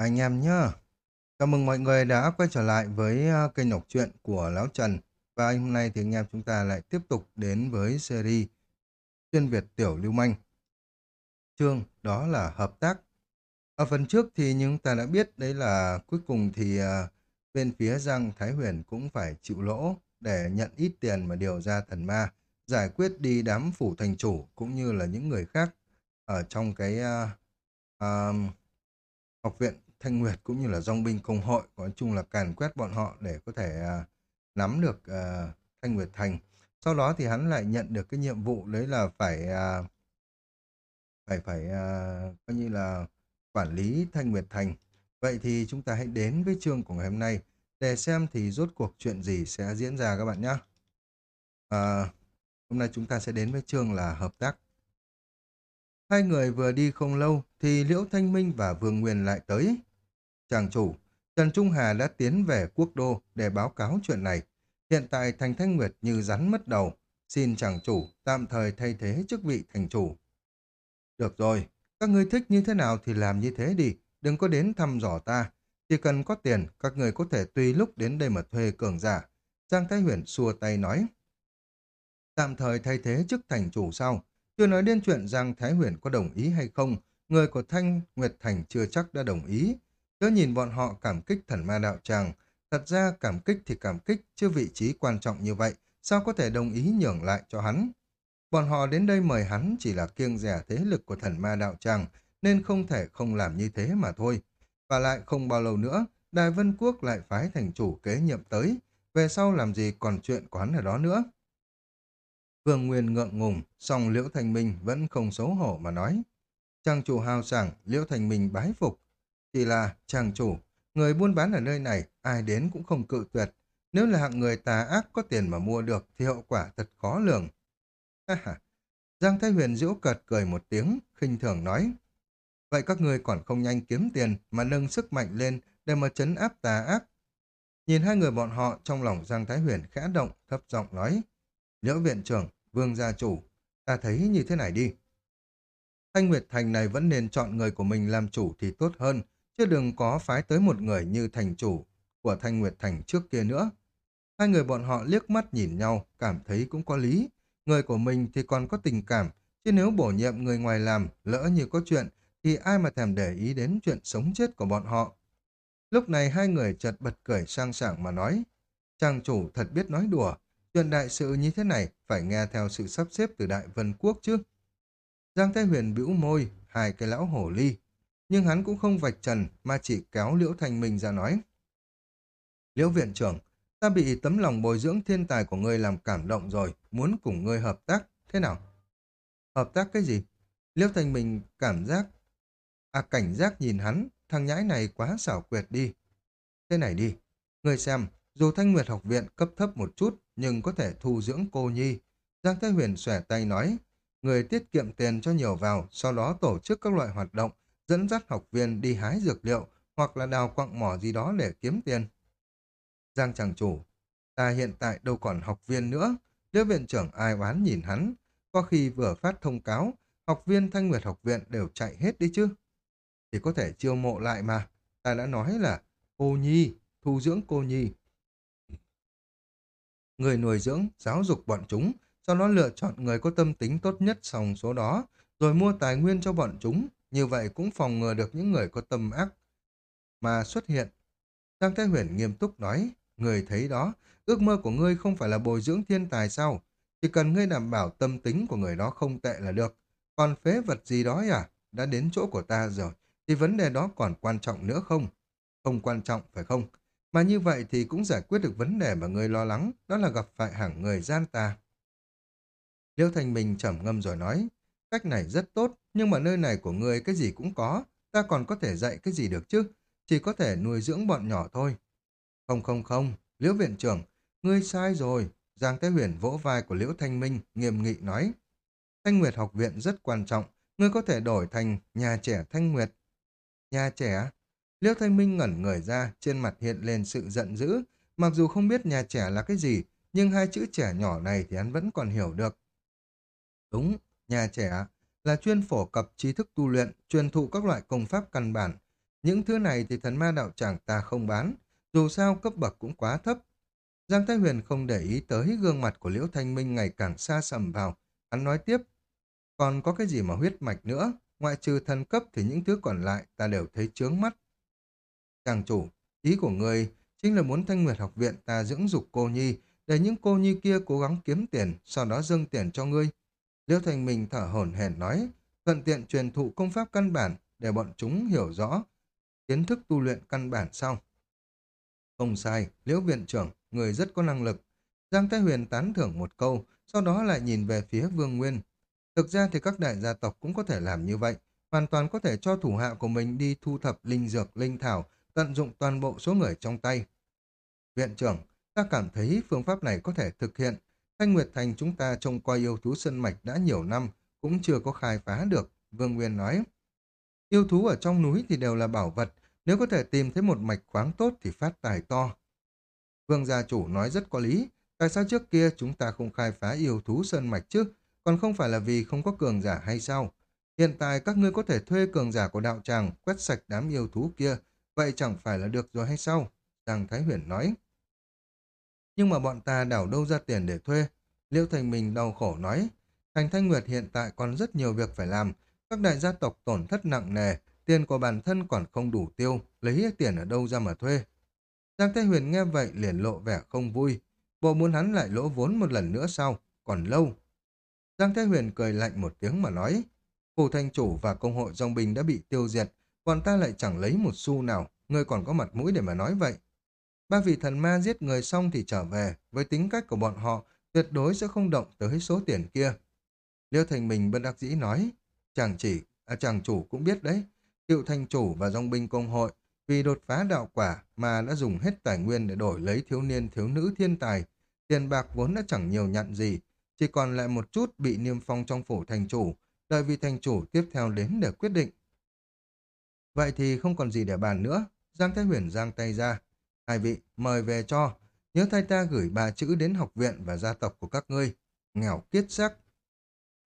Anh em nhá. Chào mừng mọi người đã quay trở lại với à, kênh đọc truyện của Lão Trần. Và hôm nay thì anh em chúng ta lại tiếp tục đến với series Xuyên Việt Tiểu Lưu Manh. Chương đó là hợp tác. Ở phần trước thì chúng ta đã biết đấy là cuối cùng thì à, bên phía Giang Thái Huyền cũng phải chịu lỗ để nhận ít tiền mà điều ra thần ma, giải quyết đi đám phủ thành chủ cũng như là những người khác ở trong cái uh, uh, học viện Thanh Nguyệt cũng như là dòng binh công hội nói chung là càn quét bọn họ để có thể uh, nắm được uh, Thanh Nguyệt Thành. Sau đó thì hắn lại nhận được cái nhiệm vụ đấy là phải uh, phải phải uh, coi như là quản lý Thanh Nguyệt Thành. Vậy thì chúng ta hãy đến với chương của ngày hôm nay để xem thì rốt cuộc chuyện gì sẽ diễn ra các bạn nhé. À, hôm nay chúng ta sẽ đến với chương là hợp tác. Hai người vừa đi không lâu thì Liễu Thanh Minh và Vương Nguyên lại tới. Chàng chủ, Trần Trung Hà đã tiến về quốc đô để báo cáo chuyện này. Hiện tại thành Thanh Nguyệt như rắn mất đầu. Xin chàng chủ tạm thời thay thế chức vị thành chủ. Được rồi, các ngươi thích như thế nào thì làm như thế đi. Đừng có đến thăm dò ta. Chỉ cần có tiền, các người có thể tùy lúc đến đây mà thuê cường giả. Giang Thái Huyền xua tay nói. Tạm thời thay thế chức thành chủ sau. Chưa nói đến chuyện Giang Thái Huyền có đồng ý hay không, người của Thanh Nguyệt Thành chưa chắc đã đồng ý. Cứ nhìn bọn họ cảm kích thần ma đạo tràng. Thật ra cảm kích thì cảm kích, chứ vị trí quan trọng như vậy, sao có thể đồng ý nhường lại cho hắn. Bọn họ đến đây mời hắn chỉ là kiêng rẻ thế lực của thần ma đạo tràng, nên không thể không làm như thế mà thôi. Và lại không bao lâu nữa, Đài Vân Quốc lại phái thành chủ kế nhiệm tới, về sau làm gì còn chuyện quán ở đó nữa. Vương Nguyên ngượng ngùng, song Liễu Thành Minh vẫn không xấu hổ mà nói. Trang chủ hào sảng, Liễu Thành Minh bái phục, chỉ là, chàng chủ, người buôn bán ở nơi này, ai đến cũng không cự tuyệt. Nếu là hạng người tà ác có tiền mà mua được, thì hậu quả thật khó lường. Ha ha! Giang Thái Huyền diễu cợt cười một tiếng, khinh thường nói. Vậy các người còn không nhanh kiếm tiền mà nâng sức mạnh lên để mà chấn áp tà ác. Nhìn hai người bọn họ trong lòng Giang Thái Huyền khẽ động, thấp giọng nói. Liễu viện trưởng, vương gia chủ, ta thấy như thế này đi. Thanh Nguyệt Thành này vẫn nên chọn người của mình làm chủ thì tốt hơn, chứ đừng có phái tới một người như thành chủ của Thanh Nguyệt Thành trước kia nữa. Hai người bọn họ liếc mắt nhìn nhau, cảm thấy cũng có lý. Người của mình thì còn có tình cảm, chứ nếu bổ nhiệm người ngoài làm, lỡ như có chuyện, thì ai mà thèm để ý đến chuyện sống chết của bọn họ. Lúc này hai người chợt bật cười sang sảng mà nói, trang chủ thật biết nói đùa, chuyện đại sự như thế này phải nghe theo sự sắp xếp từ Đại Vân Quốc chứ. Giang Thái Huyền bĩu môi, hai cái lão hổ ly, nhưng hắn cũng không vạch trần mà chỉ kéo Liễu Thành Minh ra nói. Liễu viện trưởng, ta bị tấm lòng bồi dưỡng thiên tài của ngươi làm cảm động rồi, muốn cùng ngươi hợp tác, thế nào? Hợp tác cái gì? Liễu Thành Minh cảm giác, à cảnh giác nhìn hắn, thằng nhãi này quá xảo quyệt đi. Thế này đi, ngươi xem, dù Thanh Nguyệt học viện cấp thấp một chút, nhưng có thể thu dưỡng cô nhi. Giang Thái Huyền xòe tay nói, người tiết kiệm tiền cho nhiều vào, sau đó tổ chức các loại hoạt động, dẫn dắt học viên đi hái dược liệu hoặc là đào quặng mỏ gì đó để kiếm tiền. Giang chàng chủ, ta hiện tại đâu còn học viên nữa, nếu viện trưởng ai oán nhìn hắn, có khi vừa phát thông cáo, học viên Thanh Nguyệt học viện đều chạy hết đi chứ. Thì có thể chiêu mộ lại mà, ta đã nói là cô nhi, thu dưỡng cô nhi. Người nuôi dưỡng, giáo dục bọn chúng, sau đó lựa chọn người có tâm tính tốt nhất trong số đó, rồi mua tài nguyên cho bọn chúng, như vậy cũng phòng ngừa được những người có tâm ác mà xuất hiện. Giang Thái Huyền nghiêm túc nói, người thấy đó, ước mơ của ngươi không phải là bồi dưỡng thiên tài sao? Chỉ cần ngươi đảm bảo tâm tính của người đó không tệ là được. Còn phế vật gì đó à? Đã đến chỗ của ta rồi, thì vấn đề đó còn quan trọng nữa không? Không quan trọng, phải không? Mà như vậy thì cũng giải quyết được vấn đề mà ngươi lo lắng, đó là gặp phải hàng người gian tà. Liêu Thành Minh trầm ngâm rồi nói, cách này rất tốt, nhưng mà nơi này của ngươi cái gì cũng có, ta còn có thể dạy cái gì được chứ, chỉ có thể nuôi dưỡng bọn nhỏ thôi. Không không không, Liễu Viện trưởng, ngươi sai rồi. Giang Thế Huyền vỗ vai của Liễu Thanh Minh, nghiêm nghị nói. Thanh Nguyệt học viện rất quan trọng, ngươi có thể đổi thành nhà trẻ Thanh Nguyệt. Nhà trẻ? Liễu Thanh Minh ngẩn người ra, trên mặt hiện lên sự giận dữ. Mặc dù không biết nhà trẻ là cái gì, nhưng hai chữ trẻ nhỏ này thì hắn vẫn còn hiểu được. Đúng, nhà trẻ là chuyên phổ cập trí thức tu luyện, truyền thụ các loại công pháp căn bản. Những thứ này thì thần ma đạo tràng ta không bán, dù sao cấp bậc cũng quá thấp. Giang Thái Huyền không để ý tới gương mặt của Liễu Thanh Minh ngày càng xa sầm vào. Hắn nói tiếp, còn có cái gì mà huyết mạch nữa, ngoại trừ thần cấp thì những thứ còn lại ta đều thấy chướng mắt. Chàng chủ, ý của người chính là muốn Thanh Nguyệt học viện ta dưỡng dục cô nhi, để những cô nhi kia cố gắng kiếm tiền, sau đó dâng tiền cho ngươi. Liễu Thành Minh thở hổn hển nói, thuận tiện truyền thụ công pháp căn bản để bọn chúng hiểu rõ kiến thức tu luyện căn bản sau. Không sai, Liễu viện trưởng, người rất có năng lực. Giang Thái Huyền tán thưởng một câu, sau đó lại nhìn về phía Vương Nguyên. Thực ra thì các đại gia tộc cũng có thể làm như vậy, hoàn toàn có thể cho thủ hạ của mình đi thu thập linh dược, linh thảo, tận dụng toàn bộ số người trong tay. Viện trưởng, ta cảm thấy phương pháp này có thể thực hiện. Thanh Nguyệt Thành chúng ta trông coi yêu thú sân mạch đã nhiều năm, cũng chưa có khai phá được, Vương Nguyên nói. Yêu thú ở trong núi thì đều là bảo vật, nếu có thể tìm thấy một mạch khoáng tốt thì phát tài to. Vương gia chủ nói rất có lý, tại sao trước kia chúng ta không khai phá yêu thú sơn mạch chứ, còn không phải là vì không có cường giả hay sao? Hiện tại các ngươi có thể thuê cường giả của đạo tràng quét sạch đám yêu thú kia, vậy chẳng phải là được rồi hay sao? Giang Thái Huyền nói. Nhưng mà bọn ta đảo đâu ra tiền để thuê? Liêu Thành Mình đau khổ nói. Thành Thanh Nguyệt hiện tại còn rất nhiều việc phải làm. Các đại gia tộc tổn thất nặng nề, tiền của bản thân còn không đủ tiêu, lấy tiền ở đâu ra mà thuê. Giang Thế Huyền nghe vậy liền lộ vẻ không vui. Bộ muốn hắn lại lỗ vốn một lần nữa sao? Còn lâu. Giang Thế Huyền cười lạnh một tiếng mà nói. Phủ thanh chủ và công hội dòng bình đã bị tiêu diệt, còn ta lại chẳng lấy một xu nào, ngươi còn có mặt mũi để mà nói vậy. Ba vị thần ma giết người xong thì trở về, với tính cách của bọn họ, tuyệt đối sẽ không động tới số tiền kia. Liêu Thành Mình bất đắc dĩ nói, chàng chỉ, à, chàng chủ cũng biết đấy, cựu thành chủ và dòng binh công hội vì đột phá đạo quả mà đã dùng hết tài nguyên để đổi lấy thiếu niên thiếu nữ thiên tài. Tiền bạc vốn đã chẳng nhiều nhận gì, chỉ còn lại một chút bị niêm phong trong phủ thành chủ, đợi vị thành chủ tiếp theo đến để quyết định. Vậy thì không còn gì để bàn nữa, Giang Thái Huyền giang tay ra. Hai vị, mời về cho, nhớ thay ta gửi ba chữ đến học viện và gia tộc của các ngươi, nghèo kiết sắc.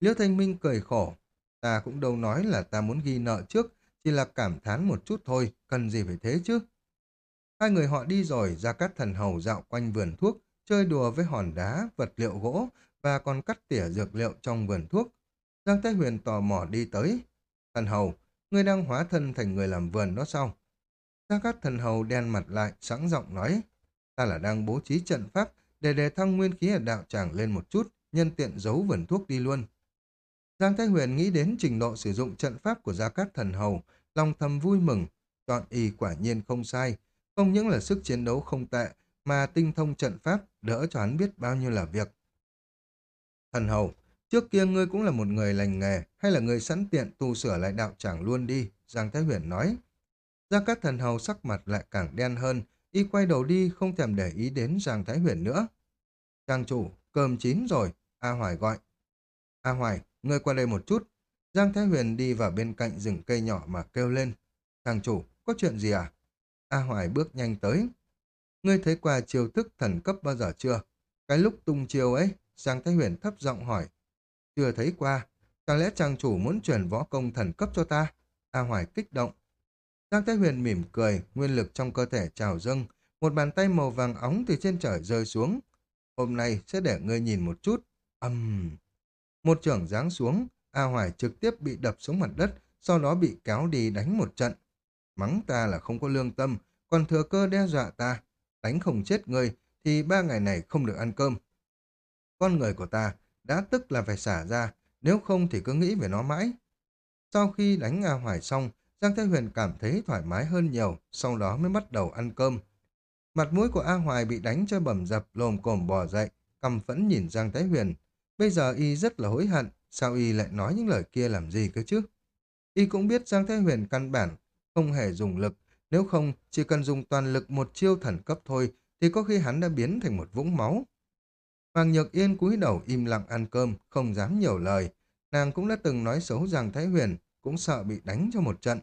Liễu Thanh Minh cười khổ, ta cũng đâu nói là ta muốn ghi nợ trước, chỉ là cảm thán một chút thôi, cần gì phải thế chứ? Hai người họ đi rồi, ra cắt thần hầu dạo quanh vườn thuốc, chơi đùa với hòn đá, vật liệu gỗ và còn cắt tỉa dược liệu trong vườn thuốc. Giang Thái Huyền tò mò đi tới. Thần hầu, ngươi đang hóa thân thành người làm vườn đó sao? Gia Cát thần hầu đen mặt lại, sẵn giọng nói. Ta là đang bố trí trận pháp để đề thăng nguyên khí ở đạo tràng lên một chút, nhân tiện giấu vườn thuốc đi luôn. Giang Thái Huyền nghĩ đến trình độ sử dụng trận pháp của Gia Cát Thần Hầu, lòng thầm vui mừng, chọn y quả nhiên không sai, không những là sức chiến đấu không tệ, mà tinh thông trận pháp đỡ cho hắn biết bao nhiêu là việc. Thần Hầu, trước kia ngươi cũng là một người lành nghề, hay là người sẵn tiện tu sửa lại đạo tràng luôn đi, Giang Thái Huyền nói. Gia Cát Thần Hầu sắc mặt lại càng đen hơn, y quay đầu đi không thèm để ý đến Giang Thái Huyền nữa. Trang chủ, cơm chín rồi, A Hoài gọi. A Hoài, Ngươi qua đây một chút. Giang Thái Huyền đi vào bên cạnh rừng cây nhỏ mà kêu lên. Thằng chủ, có chuyện gì à? A Hoài bước nhanh tới. Ngươi thấy qua chiêu thức thần cấp bao giờ chưa? Cái lúc tung chiêu ấy, Giang Thái Huyền thấp giọng hỏi. Chưa thấy qua. Chẳng lẽ chàng chủ muốn chuyển võ công thần cấp cho ta? A Hoài kích động. Giang Thái Huyền mỉm cười, nguyên lực trong cơ thể trào dâng. Một bàn tay màu vàng óng từ trên trời rơi xuống. Hôm nay sẽ để ngươi nhìn một chút. Âm... Uhm. Một trưởng giáng xuống, A Hoài trực tiếp bị đập xuống mặt đất, sau đó bị kéo đi đánh một trận. Mắng ta là không có lương tâm, còn thừa cơ đe dọa ta. Đánh không chết ngươi thì ba ngày này không được ăn cơm. Con người của ta đã tức là phải xả ra, nếu không thì cứ nghĩ về nó mãi. Sau khi đánh A Hoài xong, Giang Thái Huyền cảm thấy thoải mái hơn nhiều, sau đó mới bắt đầu ăn cơm. Mặt mũi của A Hoài bị đánh cho bầm dập, lồm cồm bò dậy, cầm phẫn nhìn Giang Thái Huyền. Bây giờ y rất là hối hận, sao y lại nói những lời kia làm gì cơ chứ? Y cũng biết Giang Thái Huyền căn bản, không hề dùng lực, nếu không chỉ cần dùng toàn lực một chiêu thần cấp thôi thì có khi hắn đã biến thành một vũng máu. Hoàng Nhược Yên cúi đầu im lặng ăn cơm, không dám nhiều lời. Nàng cũng đã từng nói xấu Giang Thái Huyền, cũng sợ bị đánh cho một trận.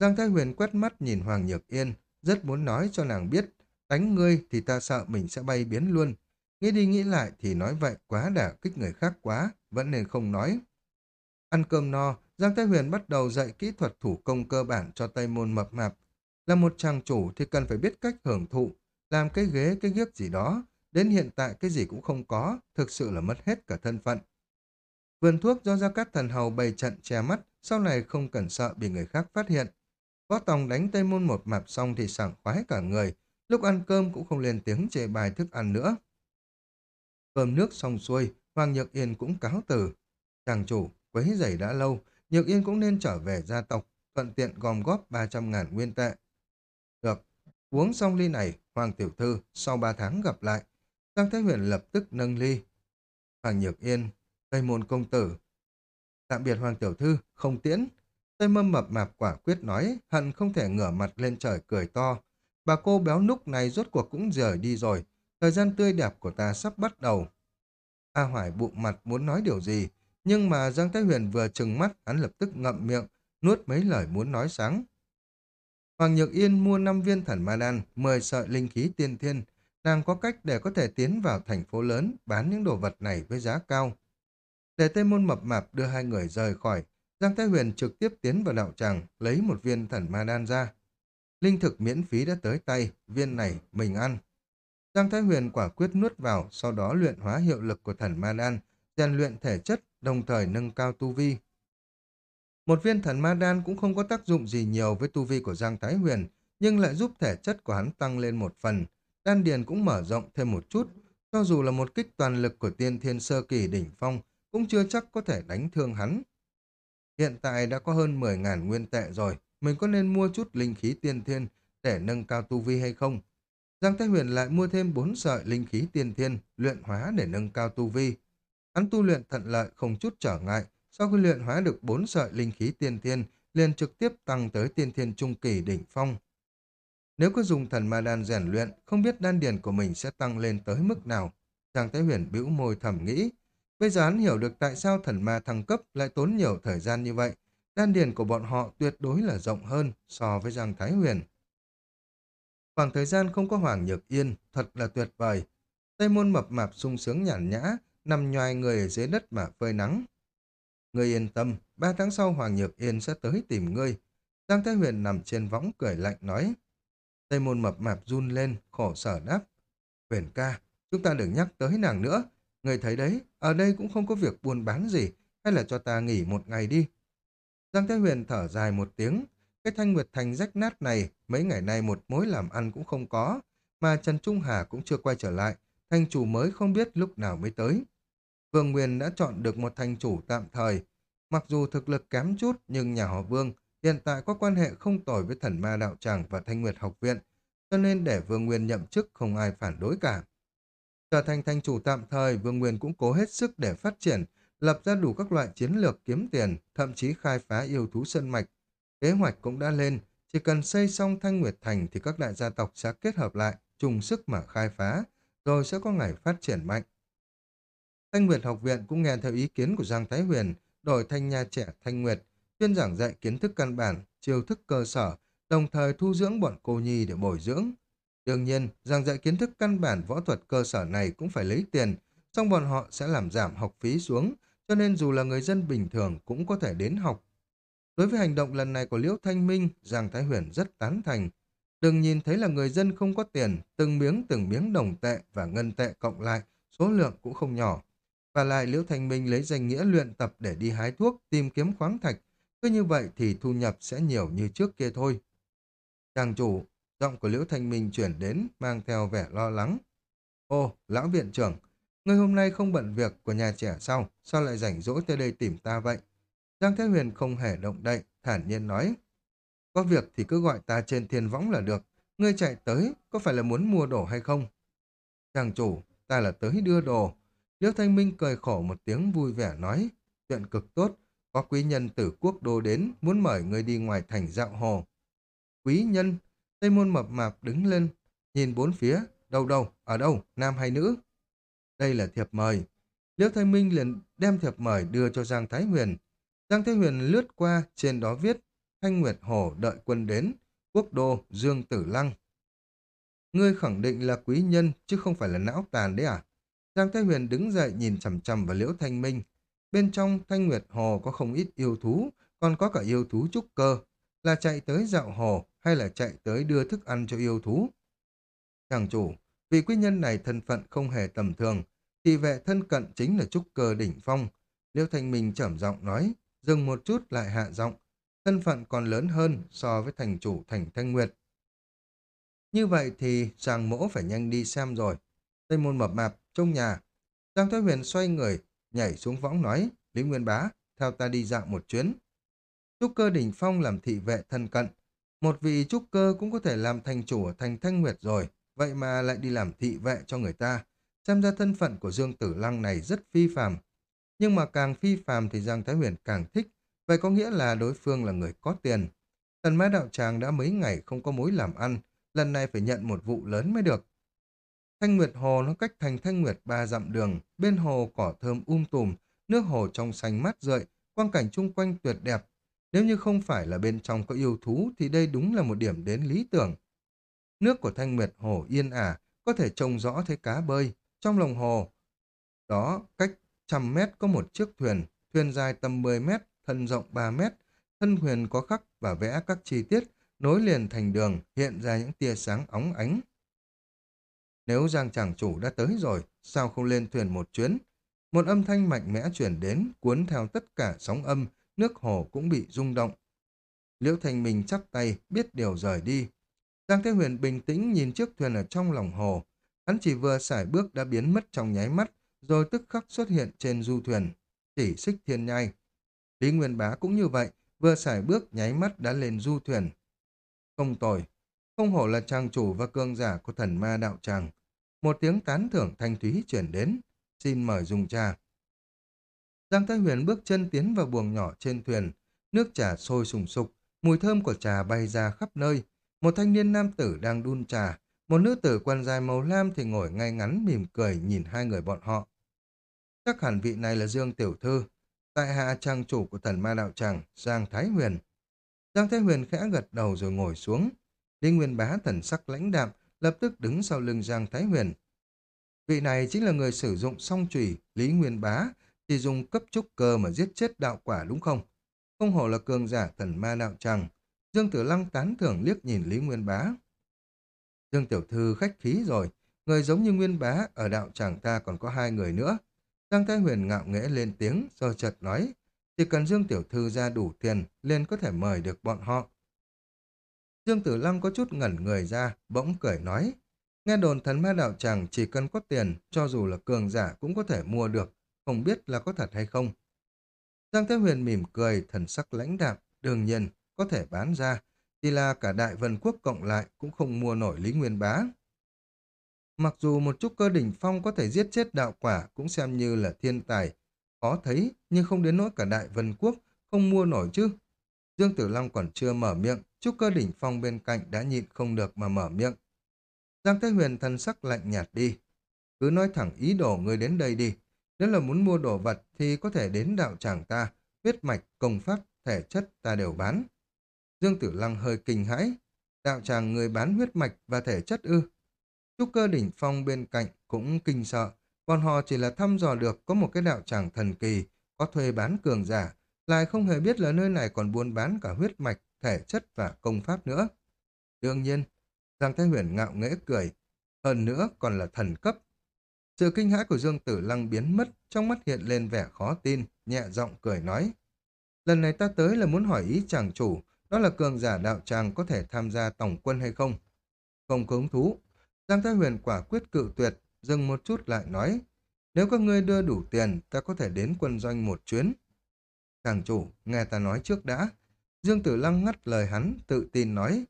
Giang Thái Huyền quét mắt nhìn Hoàng Nhược Yên, rất muốn nói cho nàng biết, đánh ngươi thì ta sợ mình sẽ bay biến luôn, Nghĩ đi nghĩ lại thì nói vậy quá đả kích người khác quá, vẫn nên không nói. Ăn cơm no, Giang Thái Huyền bắt đầu dạy kỹ thuật thủ công cơ bản cho Tây Môn Mập Mạp. Là một chàng chủ thì cần phải biết cách hưởng thụ, làm cái ghế, cái ghiếc gì đó. Đến hiện tại cái gì cũng không có, thực sự là mất hết cả thân phận. Vườn thuốc do Gia Cát Thần Hầu bày trận che mắt, sau này không cần sợ bị người khác phát hiện. Võ Tòng đánh Tây Môn một mạp xong thì sảng khoái cả người, lúc ăn cơm cũng không lên tiếng chê bài thức ăn nữa. Cơm nước xong xuôi, Hoàng Nhược Yên cũng cáo từ. Chàng chủ, quấy giày đã lâu, Nhược Yên cũng nên trở về gia tộc, thuận tiện gom góp 300 ngàn nguyên tệ. Được, uống xong ly này, Hoàng Tiểu Thư, sau 3 tháng gặp lại. Giang Thái Huyền lập tức nâng ly. Hoàng Nhược Yên, Tây Môn Công Tử. Tạm biệt Hoàng Tiểu Thư, không tiễn. Tây Mâm mập mạp quả quyết nói, hận không thể ngửa mặt lên trời cười to. Bà cô béo núc này rốt cuộc cũng rời đi rồi, thời gian tươi đẹp của ta sắp bắt đầu. A Hoài bụng mặt muốn nói điều gì, nhưng mà Giang Thái Huyền vừa trừng mắt, hắn lập tức ngậm miệng, nuốt mấy lời muốn nói sáng. Hoàng Nhược Yên mua 5 viên thần ma đan, 10 sợi linh khí tiên thiên. Nàng có cách để có thể tiến vào thành phố lớn, bán những đồ vật này với giá cao. Để Tây Môn Mập Mạp đưa hai người rời khỏi, Giang Thái Huyền trực tiếp tiến vào đạo tràng, lấy một viên thần ma đan ra. Linh thực miễn phí đã tới tay, viên này mình ăn. Giang Thái Huyền quả quyết nuốt vào, sau đó luyện hóa hiệu lực của thần ma đan, rèn luyện thể chất, đồng thời nâng cao tu vi. Một viên thần ma đan cũng không có tác dụng gì nhiều với tu vi của Giang Thái Huyền, nhưng lại giúp thể chất của hắn tăng lên một phần. Đan điền cũng mở rộng thêm một chút, cho dù là một kích toàn lực của tiên thiên sơ kỳ đỉnh phong, cũng chưa chắc có thể đánh thương hắn. Hiện tại đã có hơn 10.000 nguyên tệ rồi, mình có nên mua chút linh khí tiên thiên để nâng cao tu vi hay không? Giang Thái Huyền lại mua thêm 4 sợi linh khí tiên thiên, luyện hóa để nâng cao tu vi. Hắn tu luyện thận lợi không chút trở ngại, sau khi luyện hóa được 4 sợi linh khí tiên thiên, liền trực tiếp tăng tới tiên thiên trung kỳ đỉnh phong. Nếu có dùng thần ma đan rèn luyện, không biết đan điền của mình sẽ tăng lên tới mức nào. Giang Thái Huyền bĩu môi thầm nghĩ, Bây giờ hắn hiểu được tại sao thần ma thăng cấp lại tốn nhiều thời gian như vậy. Đan điền của bọn họ tuyệt đối là rộng hơn so với Giang Thái Huyền. Khoảng thời gian không có Hoàng Nhược Yên, thật là tuyệt vời. Tây môn mập mạp sung sướng nhàn nhã, nằm nhoài người ở dưới đất mà phơi nắng. Ngươi yên tâm, ba tháng sau Hoàng Nhược Yên sẽ tới tìm ngươi. Giang Thái Huyền nằm trên võng cười lạnh nói. Tây môn mập mạp run lên, khổ sở đáp. Huyền ca, chúng ta đừng nhắc tới nàng nữa, Người thấy đấy, ở đây cũng không có việc buôn bán gì, hay là cho ta nghỉ một ngày đi. Giang Thế Huyền thở dài một tiếng, cái thanh nguyệt thành rách nát này, mấy ngày nay một mối làm ăn cũng không có, mà Trần Trung Hà cũng chưa quay trở lại, thành chủ mới không biết lúc nào mới tới. Vương Nguyên đã chọn được một thành chủ tạm thời, mặc dù thực lực kém chút nhưng nhà họ Vương hiện tại có quan hệ không tồi với thần ma đạo tràng và thanh nguyệt học viện, cho nên để Vương Nguyên nhậm chức không ai phản đối cả. Trở thành thành chủ tạm thời, Vương Nguyên cũng cố hết sức để phát triển, lập ra đủ các loại chiến lược kiếm tiền, thậm chí khai phá yêu thú sân mạch. Kế hoạch cũng đã lên, chỉ cần xây xong Thanh Nguyệt Thành thì các đại gia tộc sẽ kết hợp lại, chung sức mà khai phá, rồi sẽ có ngày phát triển mạnh. Thanh Nguyệt học viện cũng nghe theo ý kiến của Giang Thái Huyền, đổi thanh nha trẻ Thanh Nguyệt, chuyên giảng dạy kiến thức căn bản, chiêu thức cơ sở, đồng thời thu dưỡng bọn cô nhi để bồi dưỡng. Đương nhiên, giảng dạy kiến thức căn bản võ thuật cơ sở này cũng phải lấy tiền, song bọn họ sẽ làm giảm học phí xuống, cho nên dù là người dân bình thường cũng có thể đến học. Đối với hành động lần này của Liễu Thanh Minh, Giang Thái Huyền rất tán thành. Đừng nhìn thấy là người dân không có tiền, từng miếng từng miếng đồng tệ và ngân tệ cộng lại, số lượng cũng không nhỏ. Và lại Liễu Thanh Minh lấy danh nghĩa luyện tập để đi hái thuốc, tìm kiếm khoáng thạch. Cứ như vậy thì thu nhập sẽ nhiều như trước kia thôi. Chàng chủ, Giọng của Liễu Thanh Minh chuyển đến, mang theo vẻ lo lắng. Ô, lão viện trưởng, người hôm nay không bận việc của nhà trẻ sao? Sao lại rảnh rỗi tới đây tìm ta vậy? Giang Thế Huyền không hề động đậy, thản nhiên nói. Có việc thì cứ gọi ta trên thiên võng là được. Ngươi chạy tới, có phải là muốn mua đồ hay không? Chàng chủ, ta là tới đưa đồ. Liễu Thanh Minh cười khổ một tiếng vui vẻ nói. Chuyện cực tốt, có quý nhân tử quốc đô đến, muốn mời ngươi đi ngoài thành dạo hồ. Quý nhân, Tây môn mập mạp đứng lên, nhìn bốn phía, đâu đâu, ở đâu, nam hay nữ? Đây là thiệp mời. Liễu Thái Minh liền đem thiệp mời đưa cho Giang Thái Huyền. Giang Thái Huyền lướt qua, trên đó viết, Thanh Nguyệt Hồ đợi quân đến, quốc đô Dương Tử Lăng. Ngươi khẳng định là quý nhân, chứ không phải là não tàn đấy à? Giang Thái Huyền đứng dậy nhìn chằm chằm vào Liễu Thanh Minh. Bên trong Thanh Nguyệt Hồ có không ít yêu thú, còn có cả yêu thú trúc cơ, là chạy tới dạo hồ hay là chạy tới đưa thức ăn cho yêu thú. Chàng chủ, vì quý nhân này thân phận không hề tầm thường, thì vệ thân cận chính là trúc cơ đỉnh phong. Liêu Thanh Minh trầm giọng nói, dừng một chút lại hạ giọng, thân phận còn lớn hơn so với thành chủ thành Thanh Nguyệt. Như vậy thì chàng mỗ phải nhanh đi xem rồi. Tây môn mập mạp, trong nhà. Giang Thái Huyền xoay người, nhảy xuống võng nói, Lý Nguyên Bá, theo ta đi dạo một chuyến. Trúc cơ đỉnh phong làm thị vệ thân cận. Một vị trúc cơ cũng có thể làm thành chủ ở thành Thanh Nguyệt rồi, vậy mà lại đi làm thị vệ cho người ta. Xem ra thân phận của Dương Tử Lăng này rất phi phàm. Nhưng mà càng phi phàm thì Giang Thái Huyền càng thích, vậy có nghĩa là đối phương là người có tiền. Thần Mã Đạo Tràng đã mấy ngày không có mối làm ăn, lần này phải nhận một vụ lớn mới được. Thanh Nguyệt Hồ nó cách thành Thanh Nguyệt ba dặm đường, bên hồ cỏ thơm um tùm, nước hồ trong xanh mát rượi, quang cảnh chung quanh tuyệt đẹp. Nếu như không phải là bên trong có yêu thú thì đây đúng là một điểm đến lý tưởng. Nước của Thanh Nguyệt Hồ yên ả, có thể trông rõ thấy cá bơi. Trong lòng hồ, đó cách trăm mét có một chiếc thuyền, thuyền dài tầm 10 mét, thân rộng 3 mét, thân thuyền có khắc và vẽ các chi tiết, nối liền thành đường, hiện ra những tia sáng óng ánh. Nếu Giang chàng chủ đã tới rồi, sao không lên thuyền một chuyến? Một âm thanh mạnh mẽ chuyển đến, cuốn theo tất cả sóng âm, nước hồ cũng bị rung động. Liễu Thành Minh chắp tay, biết điều rời đi. Giang Thế Huyền bình tĩnh nhìn chiếc thuyền ở trong lòng hồ. Hắn chỉ vừa xải bước đã biến mất trong nháy mắt, rồi tức khắc xuất hiện trên du thuyền, chỉ xích thiên nhai. Lý Nguyên Bá cũng như vậy, vừa xải bước nháy mắt đã lên du thuyền. Không tồi, không hổ là trang chủ và cương giả của thần ma đạo tràng. Một tiếng tán thưởng thanh thúy chuyển đến, xin mời dùng trà. Giang Thái Huyền bước chân tiến vào buồng nhỏ trên thuyền, nước trà sôi sùng sục, mùi thơm của trà bay ra khắp nơi. Một thanh niên nam tử đang đun trà, một nữ tử quần dài màu lam thì ngồi ngay ngắn mỉm cười nhìn hai người bọn họ. Chắc hẳn vị này là Dương Tiểu Thư, tại hạ trang chủ của thần ma đạo tràng, Giang Thái Huyền. Giang Thái Huyền khẽ gật đầu rồi ngồi xuống. Lý Nguyên Bá thần sắc lãnh đạm, lập tức đứng sau lưng Giang Thái Huyền. Vị này chính là người sử dụng song chủy Lý Nguyên Bá, chỉ dùng cấp trúc cơ mà giết chết đạo quả đúng không? Không hổ là cường giả thần ma đạo tràng. Dương Tử Lăng tán thưởng liếc nhìn Lý Nguyên Bá. Dương Tiểu Thư khách khí rồi, người giống như Nguyên Bá ở đạo tràng ta còn có hai người nữa. Giang Thái Huyền ngạo nghễ lên tiếng, rồi chợt nói, chỉ cần Dương Tiểu Thư ra đủ tiền, liền có thể mời được bọn họ. Dương Tử Lăng có chút ngẩn người ra, bỗng cười nói, nghe đồn thần ma đạo tràng chỉ cần có tiền, cho dù là cường giả cũng có thể mua được, không biết là có thật hay không. Giang Thế Huyền mỉm cười, thần sắc lãnh đạm, đương nhiên, có thể bán ra, chỉ là cả đại vân quốc cộng lại cũng không mua nổi Lý Nguyên Bá. Mặc dù một chút cơ đỉnh phong có thể giết chết đạo quả cũng xem như là thiên tài, khó thấy nhưng không đến nỗi cả đại vân quốc không mua nổi chứ. Dương Tử Long còn chưa mở miệng, Trúc cơ đỉnh phong bên cạnh đã nhịn không được mà mở miệng. Giang Thế Huyền thân sắc lạnh nhạt đi. Cứ nói thẳng ý đồ người đến đây đi. Nếu là muốn mua đồ vật thì có thể đến đạo tràng ta, huyết mạch, công pháp, thể chất ta đều bán. Dương Tử Lăng hơi kinh hãi. Đạo tràng người bán huyết mạch và thể chất ư. Trúc cơ đỉnh phong bên cạnh cũng kinh sợ. Bọn họ chỉ là thăm dò được có một cái đạo tràng thần kỳ, có thuê bán cường giả, lại không hề biết là nơi này còn buôn bán cả huyết mạch, thể chất và công pháp nữa. Đương nhiên, Giang Thái Huyền ngạo nghễ cười, hơn nữa còn là thần cấp. Sự kinh hãi của Dương Tử Lăng biến mất, trong mắt hiện lên vẻ khó tin, nhẹ giọng cười nói. Lần này ta tới là muốn hỏi ý chàng chủ, đó là cường giả đạo tràng có thể tham gia tổng quân hay không? Không cứng thú. Giang Thái Huyền quả quyết cự tuyệt, dừng một chút lại nói. Nếu các ngươi đưa đủ tiền, ta có thể đến quân doanh một chuyến. Chàng chủ, nghe ta nói trước đã. Dương Tử Lăng ngắt lời hắn, tự tin nói.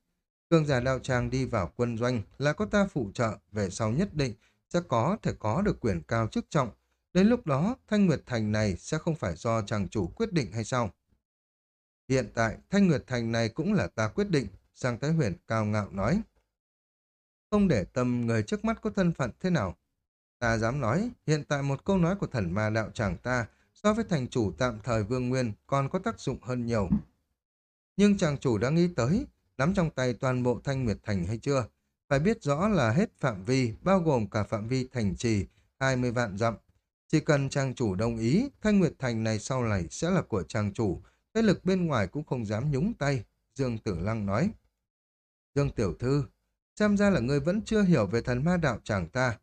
Cường giả đạo tràng đi vào quân doanh là có ta phụ trợ, về sau nhất định sẽ có thể có được quyền cao chức trọng. Đến lúc đó, Thanh Nguyệt Thành này sẽ không phải do chàng chủ quyết định hay sao? Hiện tại, Thanh Nguyệt Thành này cũng là ta quyết định, Giang Thái Huyền cao ngạo nói. Không để tâm người trước mắt có thân phận thế nào. Ta dám nói, hiện tại một câu nói của thần ma đạo chàng ta so với thành chủ tạm thời Vương Nguyên còn có tác dụng hơn nhiều. Nhưng chàng chủ đã nghĩ tới, nắm trong tay toàn bộ Thanh Nguyệt Thành hay chưa? Phải biết rõ là hết phạm vi, bao gồm cả phạm vi thành trì, 20 vạn dặm. Chỉ cần trang chủ đồng ý, Thanh Nguyệt Thành này sau này sẽ là của trang chủ, thế lực bên ngoài cũng không dám nhúng tay, Dương Tử Lăng nói. Dương Tiểu Thư, xem ra là ngươi vẫn chưa hiểu về thần ma đạo chàng ta.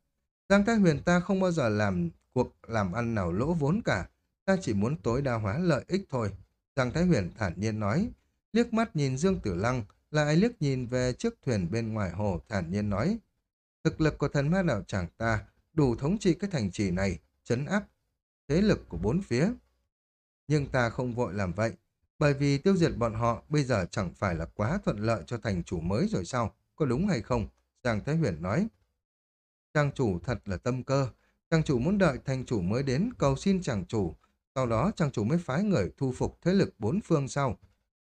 Giang Thái Huyền ta không bao giờ làm cuộc làm ăn nào lỗ vốn cả, ta chỉ muốn tối đa hóa lợi ích thôi. Giang Thái Huyền thản nhiên nói, liếc mắt nhìn Dương Tử Lăng, lại liếc nhìn về chiếc thuyền bên ngoài hồ thản nhiên nói. Thực lực của thần ma đạo tràng ta đủ thống trị cái thành trì này, chấn áp thế lực của bốn phía. Nhưng ta không vội làm vậy, bởi vì tiêu diệt bọn họ bây giờ chẳng phải là quá thuận lợi cho thành chủ mới rồi sao, có đúng hay không? Giang Thái Huyền nói. Trang chủ thật là tâm cơ, trang chủ muốn đợi thành chủ mới đến cầu xin chàng chủ, sau đó trang chủ mới phái người thu phục thế lực bốn phương sau.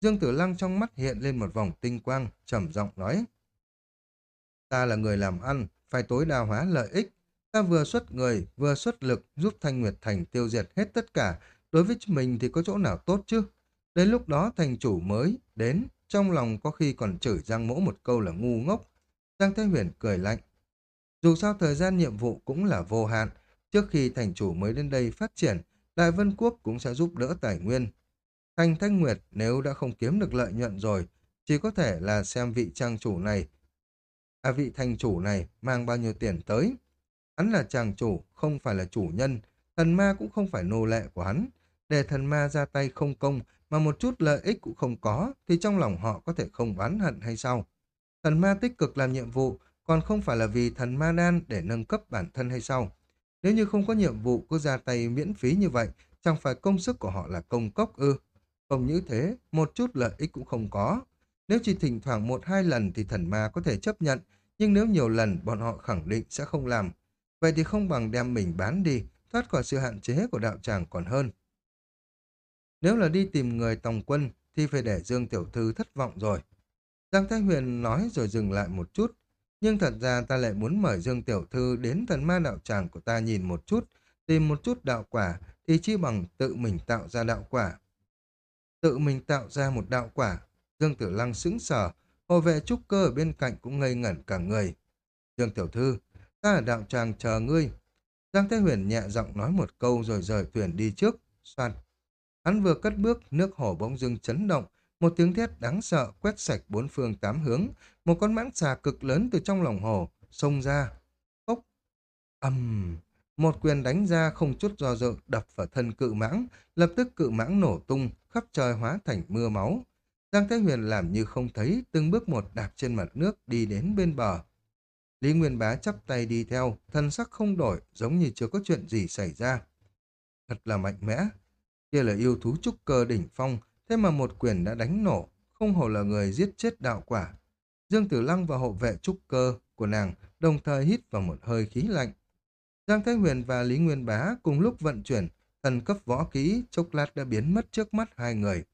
Dương Tử Lăng trong mắt hiện lên một vòng tinh quang, trầm giọng nói. Ta là người làm ăn, phải tối đa hóa lợi ích. Ta vừa xuất người, vừa xuất lực giúp Thanh Nguyệt Thành tiêu diệt hết tất cả. Đối với mình thì có chỗ nào tốt chứ? Đến lúc đó thành chủ mới đến, trong lòng có khi còn chửi Giang Mỗ một câu là ngu ngốc. Giang Thế Huyền cười lạnh. Dù sao thời gian nhiệm vụ cũng là vô hạn, trước khi thành chủ mới đến đây phát triển, Đại Vân Quốc cũng sẽ giúp đỡ tài nguyên. Hành Thanh Nguyệt nếu đã không kiếm được lợi nhuận rồi, chỉ có thể là xem vị trang chủ này, à vị thành chủ này mang bao nhiêu tiền tới. Hắn là chàng chủ, không phải là chủ nhân, thần ma cũng không phải nô lệ của hắn. Để thần ma ra tay không công mà một chút lợi ích cũng không có, thì trong lòng họ có thể không oán hận hay sao? Thần ma tích cực làm nhiệm vụ, còn không phải là vì thần ma đan để nâng cấp bản thân hay sao? Nếu như không có nhiệm vụ cứ ra tay miễn phí như vậy, chẳng phải công sức của họ là công cốc ư. Không như thế, một chút lợi ích cũng không có. Nếu chỉ thỉnh thoảng một hai lần thì thần ma có thể chấp nhận, nhưng nếu nhiều lần bọn họ khẳng định sẽ không làm. Vậy thì không bằng đem mình bán đi, thoát khỏi sự hạn chế của đạo tràng còn hơn. Nếu là đi tìm người tòng quân thì phải để Dương Tiểu Thư thất vọng rồi. Giang Thái Huyền nói rồi dừng lại một chút. Nhưng thật ra ta lại muốn mời Dương Tiểu Thư đến thần ma đạo tràng của ta nhìn một chút, tìm một chút đạo quả, thì chi bằng tự mình tạo ra đạo quả. Tự mình tạo ra một đạo quả, Dương Tử Lăng sững sờ, hộ vệ trúc cơ ở bên cạnh cũng ngây ngẩn cả người. Dương Tiểu Thư, ta ở đạo tràng chờ ngươi. Giang Thế Huyền nhẹ giọng nói một câu rồi rời thuyền đi trước, xoan. Hắn vừa cất bước, nước hồ bỗng dưng chấn động, một tiếng thét đáng sợ quét sạch bốn phương tám hướng, một con mãng xà cực lớn từ trong lòng hồ xông ra. Phốc, ầm, một quyền đánh ra không chút do dự đập vào thân cự mãng, lập tức cự mãng nổ tung, khắp trời hóa thành mưa máu. Giang Thái Huyền làm như không thấy, từng bước một đạp trên mặt nước đi đến bên bờ. Lý Nguyên Bá chắp tay đi theo, thân sắc không đổi, giống như chưa có chuyện gì xảy ra. Thật là mạnh mẽ, kia là yêu thú trúc cơ đỉnh phong, thế mà một quyền đã đánh nổ, không hổ là người giết chết đạo quả. Dương Tử Lăng và hộ vệ trúc cơ của nàng đồng thời hít vào một hơi khí lạnh. Giang Thái Huyền và Lý Nguyên Bá cùng lúc vận chuyển, thần cấp võ ký chốc lát đã biến mất trước mắt hai người.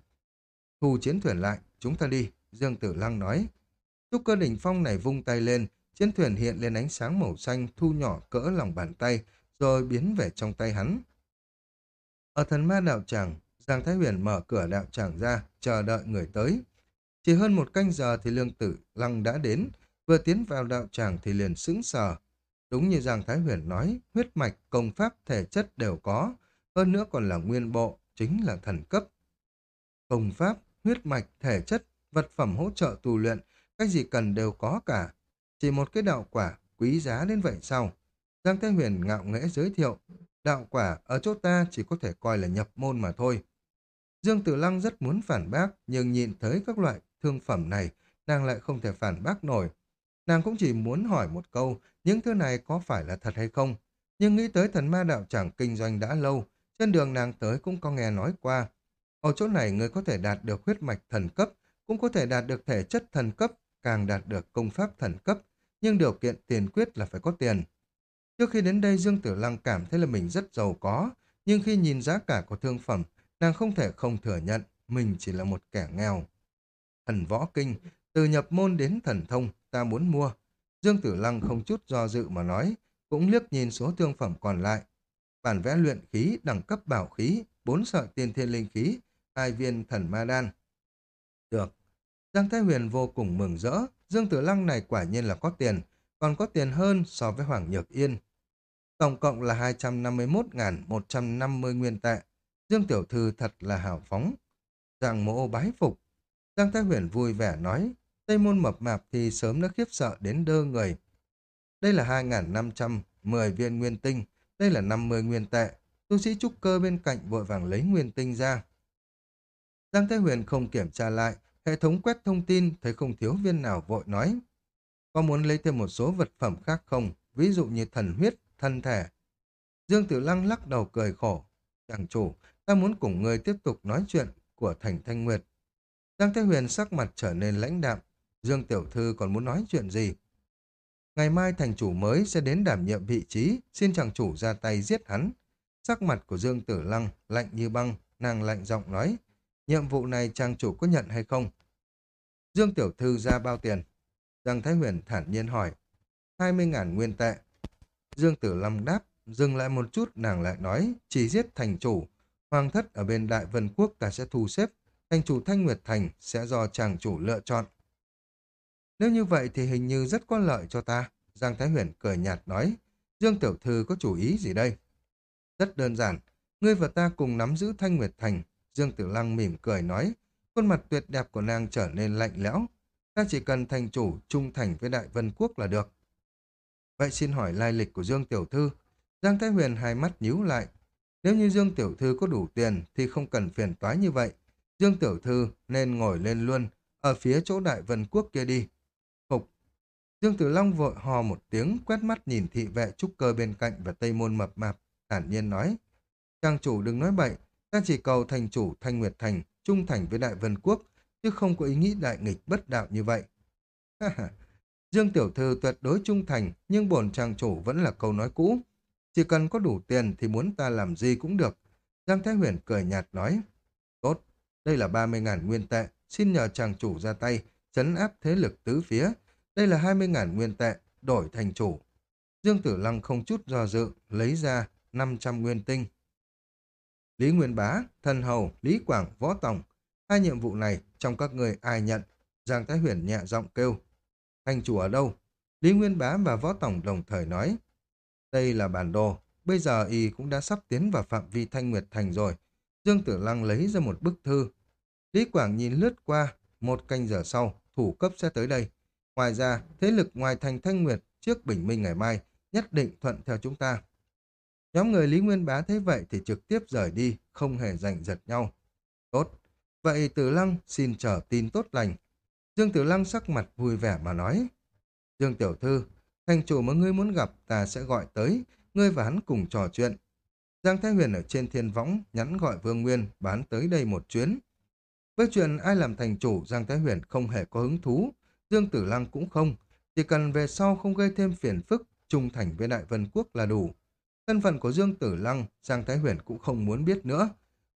Thu chiến thuyền lại, chúng ta đi, Dương Tử Lăng nói. Trúc cơ đỉnh phong này vung tay lên, chiến thuyền hiện lên ánh sáng màu xanh thu nhỏ cỡ lòng bàn tay, rồi biến về trong tay hắn. Ở thần ma đạo tràng, Giang Thái Huyền mở cửa đạo tràng ra, chờ đợi người tới. Chỉ hơn một canh giờ thì lương tử lăng đã đến, vừa tiến vào đạo tràng thì liền sững sờ. Đúng như Giang Thái Huyền nói, huyết mạch, công pháp, thể chất đều có, hơn nữa còn là nguyên bộ, chính là thần cấp. Công pháp, huyết mạch, thể chất, vật phẩm hỗ trợ tu luyện, cái gì cần đều có cả. Chỉ một cái đạo quả quý giá đến vậy sao? Giang Thái Huyền ngạo nghễ giới thiệu, đạo quả ở chỗ ta chỉ có thể coi là nhập môn mà thôi. Dương Tử Lăng rất muốn phản bác, nhưng nhìn thấy các loại thương phẩm này, nàng lại không thể phản bác nổi. Nàng cũng chỉ muốn hỏi một câu, những thứ này có phải là thật hay không? Nhưng nghĩ tới thần ma đạo chẳng kinh doanh đã lâu, trên đường nàng tới cũng có nghe nói qua. Ở chỗ này người có thể đạt được huyết mạch thần cấp, cũng có thể đạt được thể chất thần cấp, càng đạt được công pháp thần cấp, nhưng điều kiện tiền quyết là phải có tiền. Trước khi đến đây Dương Tử Lăng cảm thấy là mình rất giàu có, nhưng khi nhìn giá cả của thương phẩm, nàng không thể không thừa nhận mình chỉ là một kẻ nghèo. Thần võ kinh, từ nhập môn đến thần thông, ta muốn mua. Dương Tử Lăng không chút do dự mà nói, cũng liếc nhìn số thương phẩm còn lại. Bản vẽ luyện khí, đẳng cấp bảo khí, bốn sợi tiên thiên linh khí, hai viên thần ma đan. Được. Giang Thái Huyền vô cùng mừng rỡ, Dương Tử Lăng này quả nhiên là có tiền, còn có tiền hơn so với Hoàng Nhược Yên. Tổng cộng là 251.150 nguyên tệ. Dương Tiểu Thư thật là hào phóng. Giang mộ bái phục. Giang Thái Huyền vui vẻ nói, Tây môn mập mạp thì sớm đã khiếp sợ đến đơ người. Đây là 2.510 viên nguyên tinh, đây là 50 nguyên tệ. Tu sĩ trúc cơ bên cạnh vội vàng lấy nguyên tinh ra. Giang Thế Huyền không kiểm tra lại, hệ thống quét thông tin thấy không thiếu viên nào vội nói. Có muốn lấy thêm một số vật phẩm khác không? Ví dụ như thần huyết, thân thể. Dương Tử Lăng lắc đầu cười khổ. Chàng chủ, ta muốn cùng người tiếp tục nói chuyện của Thành Thanh Nguyệt. Giang Thế Huyền sắc mặt trở nên lãnh đạm. Dương Tiểu Thư còn muốn nói chuyện gì? Ngày mai thành chủ mới sẽ đến đảm nhiệm vị trí, xin chàng chủ ra tay giết hắn. Sắc mặt của Dương Tử Lăng lạnh như băng, nàng lạnh giọng nói. Nhiệm vụ này chàng chủ có nhận hay không? Dương Tiểu Thư ra bao tiền? Giang Thái Huyền thản nhiên hỏi. 20.000 nguyên tệ. Dương Tử Lăng đáp, dừng lại một chút nàng lại nói, chỉ giết thành chủ. Hoàng thất ở bên Đại Vân Quốc ta sẽ thu xếp, thành chủ Thanh Nguyệt Thành sẽ do chàng chủ lựa chọn. Nếu như vậy thì hình như rất có lợi cho ta. Giang Thái Huyền cười nhạt nói, Dương Tiểu Thư có chủ ý gì đây? Rất đơn giản, ngươi và ta cùng nắm giữ Thanh Nguyệt Thành. Dương Tử Lăng mỉm cười nói, khuôn mặt tuyệt đẹp của nàng trở nên lạnh lẽo. Ta chỉ cần thành chủ trung thành với Đại Vân Quốc là được. Vậy xin hỏi lai lịch của Dương Tiểu Thư. Giang Thái Huyền hai mắt nhíu lại. Nếu như Dương Tiểu Thư có đủ tiền thì không cần phiền toái như vậy. Dương Tiểu Thư nên ngồi lên luôn, ở phía chỗ Đại Vân Quốc kia đi. Dương Tử Long vội hò một tiếng, quét mắt nhìn thị vệ trúc cơ bên cạnh và tây môn mập mạp, thản nhiên nói. Trang chủ đừng nói bậy, ta chỉ cầu thành chủ Thanh Nguyệt Thành trung thành với Đại Vân Quốc, chứ không có ý nghĩ đại nghịch bất đạo như vậy. Dương Tiểu Thư tuyệt đối trung thành, nhưng bổn trang chủ vẫn là câu nói cũ. Chỉ cần có đủ tiền thì muốn ta làm gì cũng được. Giang Thái Huyền cười nhạt nói. Tốt, đây là 30.000 nguyên tệ, xin nhờ chàng chủ ra tay, chấn áp thế lực tứ phía. Đây là 20.000 nguyên tệ, đổi thành chủ. Dương Tử Lăng không chút do dự, lấy ra 500 nguyên tinh. Lý Nguyên Bá, Thần Hầu, Lý Quảng, Võ Tòng. Hai nhiệm vụ này, trong các người ai nhận? Giang Thái Huyền nhẹ giọng kêu. Thành chủ ở đâu? Lý Nguyên Bá và Võ Tổng đồng thời nói. Đây là bản đồ. Bây giờ y cũng đã sắp tiến vào phạm vi Thanh Nguyệt Thành rồi. Dương Tử Lăng lấy ra một bức thư. Lý Quảng nhìn lướt qua. Một canh giờ sau, thủ cấp sẽ tới đây. Ngoài ra, thế lực ngoài thành Thanh Nguyệt trước bình minh ngày mai nhất định thuận theo chúng ta. Nhóm người Lý Nguyên Bá thấy vậy thì trực tiếp rời đi, không hề giành giật nhau. Tốt, vậy Tử Lăng xin chờ tin tốt lành. Dương Tử Lăng sắc mặt vui vẻ mà nói. Dương Tiểu Thư, thành chủ mà ngươi muốn gặp ta sẽ gọi tới, ngươi và hắn cùng trò chuyện. Giang Thái Huyền ở trên thiên võng nhắn gọi Vương Nguyên bán tới đây một chuyến. Với chuyện ai làm thành chủ, Giang Thái Huyền không hề có hứng thú, Dương Tử Lăng cũng không, chỉ cần về sau không gây thêm phiền phức, trung thành với Đại Vân Quốc là đủ. Thân phận của Dương Tử Lăng, Giang Thái Huyền cũng không muốn biết nữa.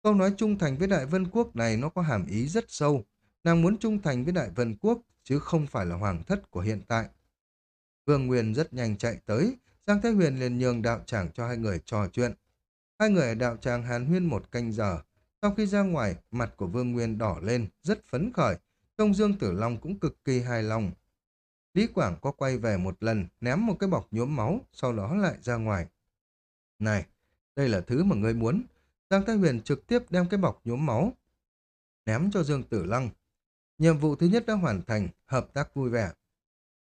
Câu nói trung thành với Đại Vân Quốc này nó có hàm ý rất sâu. Nàng muốn trung thành với Đại Vân Quốc, chứ không phải là hoàng thất của hiện tại. Vương Nguyên rất nhanh chạy tới, Giang Thái Huyền liền nhường đạo tràng cho hai người trò chuyện. Hai người ở đạo tràng hàn huyên một canh giờ. Sau khi ra ngoài, mặt của Vương Nguyên đỏ lên, rất phấn khởi. Công Dương Tử Long cũng cực kỳ hài lòng. Lý Quảng có quay về một lần, ném một cái bọc nhuốm máu, sau đó lại ra ngoài. Này, đây là thứ mà ngươi muốn. Giang Thái Huyền trực tiếp đem cái bọc nhuốm máu, ném cho Dương Tử Long. Nhiệm vụ thứ nhất đã hoàn thành, hợp tác vui vẻ.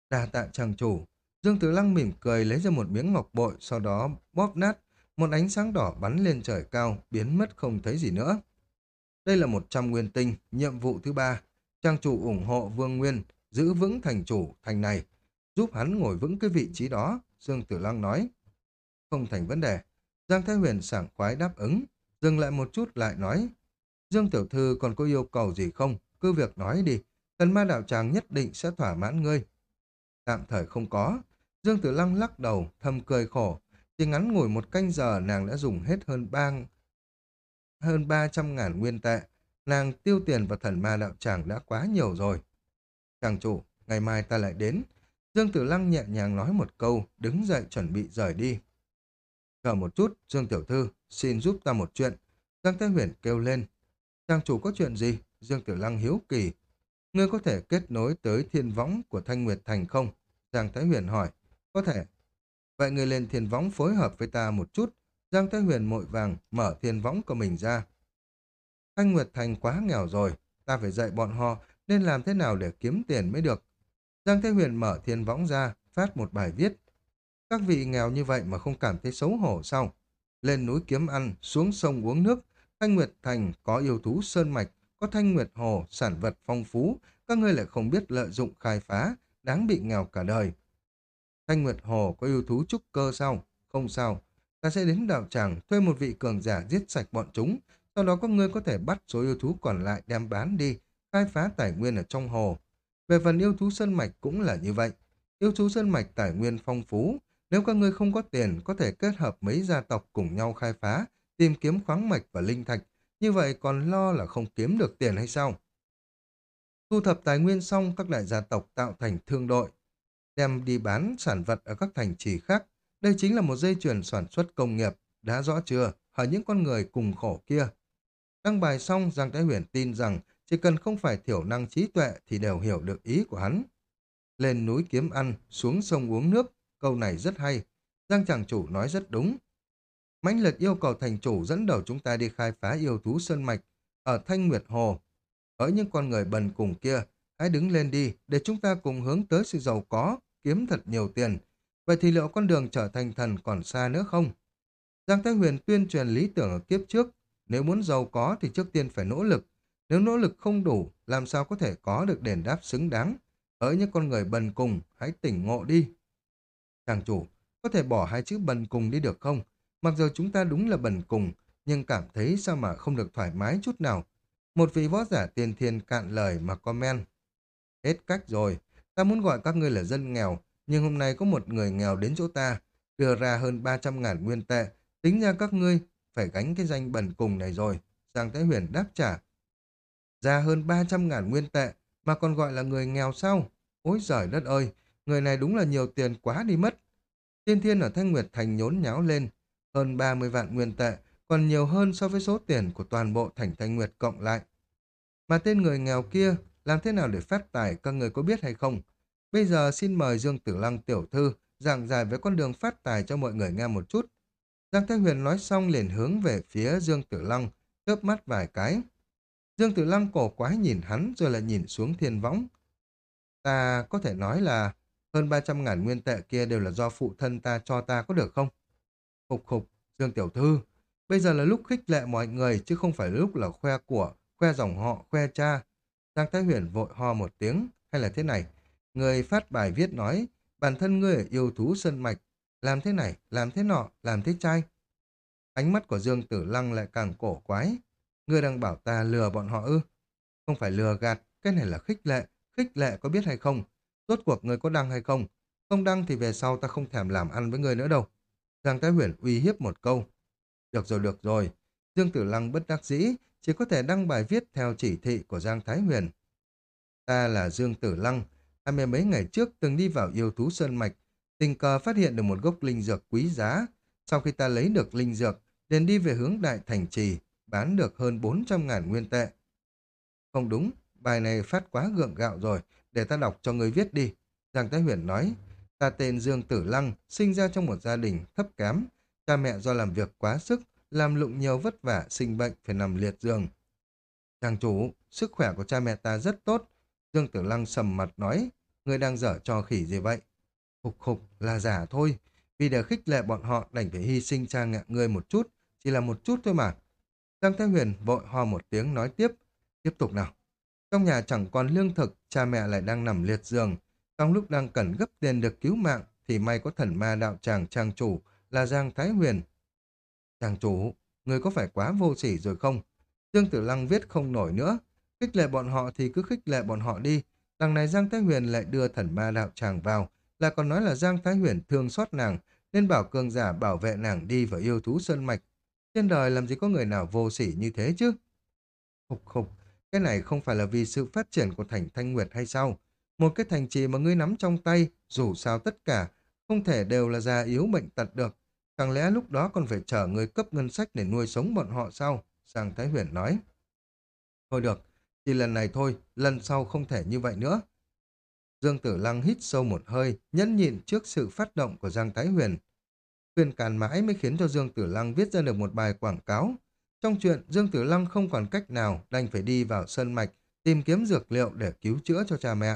Đà tạ chàng chủ, Dương Tử Lăng mỉm cười lấy ra một miếng ngọc bội, sau đó bóp nát, một ánh sáng đỏ bắn lên trời cao, biến mất không thấy gì nữa. Đây là một trăm nguyên tinh, nhiệm vụ thứ ba. Trang chủ ủng hộ Vương Nguyên, giữ vững thành chủ thành này, giúp hắn ngồi vững cái vị trí đó, Dương Tử Lăng nói. Không thành vấn đề. Giang Thái Huyền sảng khoái đáp ứng, dừng lại một chút lại nói. Dương Tiểu Thư còn có yêu cầu gì không? Cứ việc nói đi, thần ma đạo tràng nhất định sẽ thỏa mãn ngươi. Tạm thời không có. Dương Tử Lăng lắc đầu, thầm cười khổ. Chỉ ngắn ngủi một canh giờ nàng đã dùng hết hơn ba hơn ba trăm ngàn nguyên tệ. Nàng tiêu tiền vào thần ma đạo tràng đã quá nhiều rồi. Chàng chủ, ngày mai ta lại đến. Dương Tử Lăng nhẹ nhàng nói một câu, đứng dậy chuẩn bị rời đi. Chờ một chút, Dương Tiểu Thư, xin giúp ta một chuyện. Giang Thái Huyền kêu lên. Chàng chủ có chuyện gì? Dương Tử Lăng hiếu kỳ. Ngươi có thể kết nối tới thiên võng của Thanh Nguyệt Thành không? Giang Thái Huyền hỏi. Có thể. Vậy ngươi lên thiên võng phối hợp với ta một chút. Giang Thái Huyền mội vàng mở thiên võng của mình ra. Thanh Nguyệt Thành quá nghèo rồi, ta phải dạy bọn họ nên làm thế nào để kiếm tiền mới được. Giang Thế Huyền mở thiên võng ra, phát một bài viết. Các vị nghèo như vậy mà không cảm thấy xấu hổ sao? Lên núi kiếm ăn, xuống sông uống nước, Thanh Nguyệt Thành có yêu thú sơn mạch, có Thanh Nguyệt Hồ, sản vật phong phú, các ngươi lại không biết lợi dụng khai phá, đáng bị nghèo cả đời. Thanh Nguyệt Hồ có yêu thú trúc cơ sao? Không sao, ta sẽ đến đạo tràng thuê một vị cường giả giết sạch bọn chúng, sau đó các ngươi có thể bắt số yêu thú còn lại đem bán đi, khai phá tài nguyên ở trong hồ. Về phần yêu thú sơn mạch cũng là như vậy. Yêu thú sơn mạch tài nguyên phong phú, nếu các ngươi không có tiền, có thể kết hợp mấy gia tộc cùng nhau khai phá, tìm kiếm khoáng mạch và linh thạch, như vậy còn lo là không kiếm được tiền hay sao? Thu thập tài nguyên xong, các đại gia tộc tạo thành thương đội, đem đi bán sản vật ở các thành trì khác. Đây chính là một dây chuyền sản xuất công nghiệp, đã rõ chưa, Ở những con người cùng khổ kia. Đăng bài xong, Giang Thái Huyền tin rằng chỉ cần không phải thiểu năng trí tuệ thì đều hiểu được ý của hắn. Lên núi kiếm ăn, xuống sông uống nước, câu này rất hay. Giang chàng chủ nói rất đúng. mãnh liệt yêu cầu thành chủ dẫn đầu chúng ta đi khai phá yêu thú sơn mạch ở Thanh Nguyệt Hồ. Ở những con người bần cùng kia, hãy đứng lên đi để chúng ta cùng hướng tới sự giàu có, kiếm thật nhiều tiền. Vậy thì liệu con đường trở thành thần còn xa nữa không? Giang Thái Huyền tuyên truyền lý tưởng ở kiếp trước, nếu muốn giàu có thì trước tiên phải nỗ lực. Nếu nỗ lực không đủ, làm sao có thể có được đền đáp xứng đáng? Ở những con người bần cùng, hãy tỉnh ngộ đi. Chàng chủ, có thể bỏ hai chữ bần cùng đi được không? Mặc dù chúng ta đúng là bần cùng, nhưng cảm thấy sao mà không được thoải mái chút nào. Một vị võ giả tiền thiên cạn lời mà comment. Hết cách rồi, ta muốn gọi các ngươi là dân nghèo, nhưng hôm nay có một người nghèo đến chỗ ta, đưa ra hơn 300 ngàn nguyên tệ, tính ra các ngươi phải gánh cái danh bẩn cùng này rồi. Giang Thái Huyền đáp trả. Ra hơn 300 ngàn nguyên tệ, mà còn gọi là người nghèo sao? Ôi giời đất ơi, người này đúng là nhiều tiền quá đi mất. Tiên thiên ở Thanh Nguyệt Thành nhốn nháo lên, hơn 30 vạn nguyên tệ, còn nhiều hơn so với số tiền của toàn bộ thành Thanh Nguyệt cộng lại. Mà tên người nghèo kia, làm thế nào để phát tài các người có biết hay không? Bây giờ xin mời Dương Tử Lăng tiểu thư giảng giải với con đường phát tài cho mọi người nghe một chút. Giang Thái Huyền nói xong liền hướng về phía Dương Tử Lăng, chớp mắt vài cái. Dương Tử Lăng cổ quái nhìn hắn rồi lại nhìn xuống thiên võng. Ta có thể nói là hơn 300 ngàn nguyên tệ kia đều là do phụ thân ta cho ta có được không? Khục khục, Dương Tiểu Thư, bây giờ là lúc khích lệ mọi người chứ không phải lúc là khoe của, khoe dòng họ, khoe cha. Giang Thái Huyền vội ho một tiếng, hay là thế này? Người phát bài viết nói, bản thân ngươi yêu thú sân mạch, làm thế này, làm thế nọ, làm thế trai. Ánh mắt của Dương Tử Lăng lại càng cổ quái. Ngươi đang bảo ta lừa bọn họ ư? Không phải lừa gạt, cái này là khích lệ. Khích lệ có biết hay không? Rốt cuộc ngươi có đăng hay không? Không đăng thì về sau ta không thèm làm ăn với ngươi nữa đâu. Giang Thái Huyền uy hiếp một câu. Được rồi, được rồi. Dương Tử Lăng bất đắc dĩ, chỉ có thể đăng bài viết theo chỉ thị của Giang Thái Huyền. Ta là Dương Tử Lăng, hai mươi mấy ngày trước từng đi vào yêu thú sơn mạch, tình cờ phát hiện được một gốc linh dược quý giá. Sau khi ta lấy được linh dược, liền đi về hướng Đại Thành Trì, bán được hơn 400 ngàn nguyên tệ. Không đúng, bài này phát quá gượng gạo rồi, để ta đọc cho người viết đi. Giang Thái Huyền nói, ta tên Dương Tử Lăng, sinh ra trong một gia đình thấp kém. Cha mẹ do làm việc quá sức, làm lụng nhiều vất vả, sinh bệnh phải nằm liệt giường. Chàng chủ, sức khỏe của cha mẹ ta rất tốt. Dương Tử Lăng sầm mặt nói, người đang dở cho khỉ gì vậy? Khục khục là giả thôi, vì để khích lệ bọn họ đành phải hy sinh cha ngạ người một chút, chỉ là một chút thôi mà. Giang Thái Huyền vội ho một tiếng nói tiếp, tiếp tục nào. Trong nhà chẳng còn lương thực, cha mẹ lại đang nằm liệt giường. Trong lúc đang cần gấp tiền được cứu mạng, thì may có thần ma đạo tràng trang chủ là Giang Thái Huyền. Trang chủ, người có phải quá vô sỉ rồi không? Dương Tử Lăng viết không nổi nữa. Khích lệ bọn họ thì cứ khích lệ bọn họ đi. Đằng này Giang Thái Huyền lại đưa thần ma đạo tràng vào, là còn nói là Giang Thái Huyền thương xót nàng, nên bảo cường giả bảo vệ nàng đi vào yêu thú sơn mạch. Trên đời làm gì có người nào vô sỉ như thế chứ? Khục khục, cái này không phải là vì sự phát triển của thành Thanh Nguyệt hay sao? Một cái thành trì mà ngươi nắm trong tay, dù sao tất cả, không thể đều là già yếu bệnh tật được. Chẳng lẽ lúc đó còn phải chờ người cấp ngân sách để nuôi sống bọn họ sao? Giang Thái Huyền nói. Thôi được, chỉ lần này thôi, lần sau không thể như vậy nữa. Dương Tử Lăng hít sâu một hơi, nhẫn nhịn trước sự phát động của Giang Thái Huyền. Khuyên càn mãi mới khiến cho Dương Tử Lăng viết ra được một bài quảng cáo. Trong chuyện, Dương Tử Lăng không còn cách nào đành phải đi vào sân mạch tìm kiếm dược liệu để cứu chữa cho cha mẹ.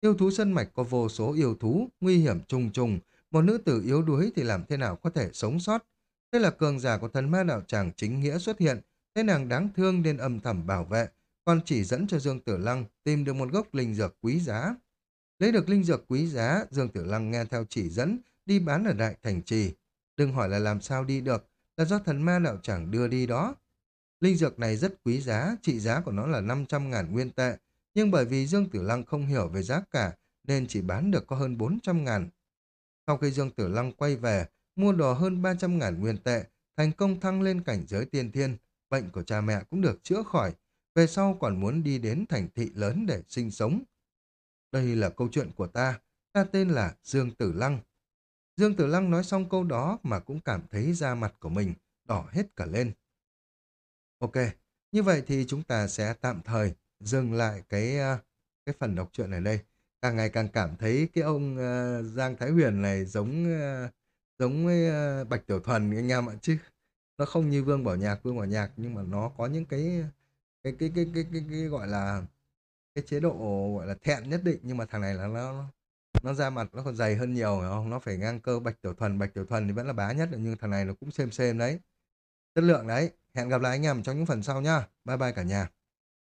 Yêu thú sân mạch có vô số yêu thú, nguy hiểm trùng trùng, một nữ tử yếu đuối thì làm thế nào có thể sống sót. Thế là cường giả của thần ma đạo tràng chính nghĩa xuất hiện, thế nàng đáng thương nên âm thầm bảo vệ, còn chỉ dẫn cho Dương Tử Lăng tìm được một gốc linh dược quý giá. Lấy được linh dược quý giá, Dương Tử Lăng nghe theo chỉ dẫn, đi bán ở Đại Thành Trì. Đừng hỏi là làm sao đi được, là do thần ma đạo chẳng đưa đi đó. Linh dược này rất quý giá, trị giá của nó là 500.000 nguyên tệ, nhưng bởi vì Dương Tử Lăng không hiểu về giá cả nên chỉ bán được có hơn 400.000. Sau khi Dương Tử Lăng quay về, mua đồ hơn 300.000 nguyên tệ, thành công thăng lên cảnh giới tiên thiên, bệnh của cha mẹ cũng được chữa khỏi, về sau còn muốn đi đến thành thị lớn để sinh sống. Đây là câu chuyện của ta, ta tên là Dương Tử Lăng. Dương Tử Lăng nói xong câu đó mà cũng cảm thấy da mặt của mình đỏ hết cả lên. Ok, như vậy thì chúng ta sẽ tạm thời dừng lại cái ờ, cái phần đọc truyện ở đây. Càng ngày càng cảm thấy cái ông uh, Giang Thái Huyền này giống uh, giống với uh, Bạch Tiểu Thuần anh em ạ chứ. Nó không như Vương Bảo Nhạc, Vương Bảo Nhạc nhưng mà nó có những cái cái cái cái cái, cái, cái gọi là cái chế độ gọi là thẹn nhất định nhưng mà thằng này là nó nó ra mặt nó còn dày hơn nhiều phải không? Nó phải ngang cơ Bạch Tiểu Thuần, Bạch Tiểu Thuần thì vẫn là bá nhất nhưng thằng này nó cũng xem xem đấy. Chất lượng đấy. Hẹn gặp lại anh em trong những phần sau nhá. Bye bye cả nhà.